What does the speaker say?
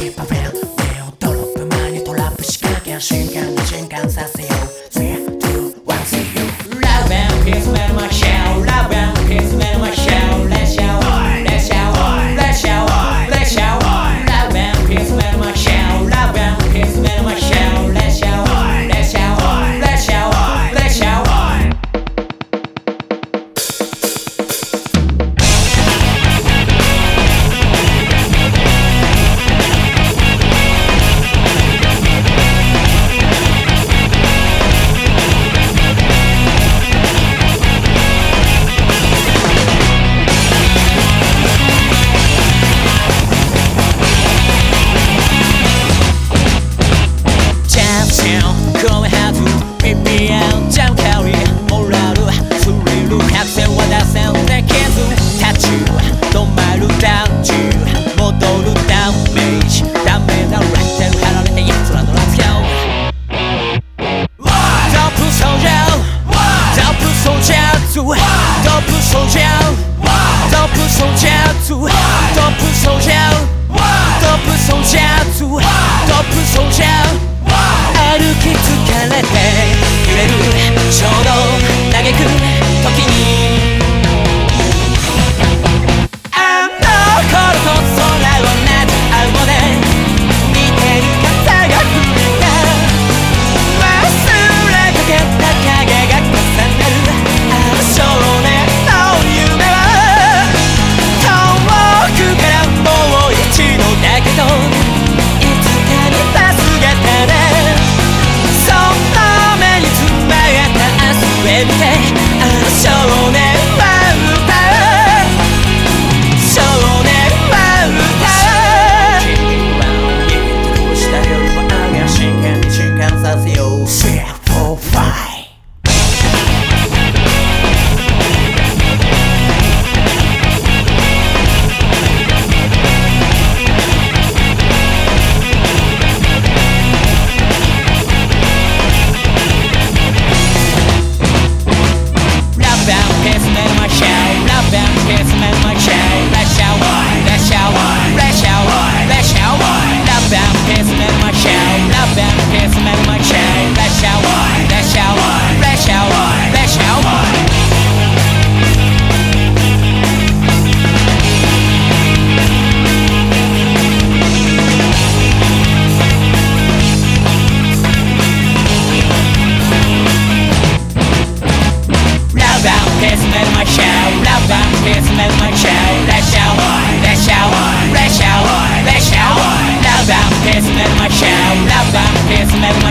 キパフェン手をドロップ前にトラップ仕掛け真剣に震撼させよう。3, 2, 1, see you Love and peace, man, my shit top soldier top soldier top soldier top soldier top soldier top soldier 少年 it smells like shower That's shower, that's shower, that's shower, that's shower Love out, it smells like shower Love out, it smells like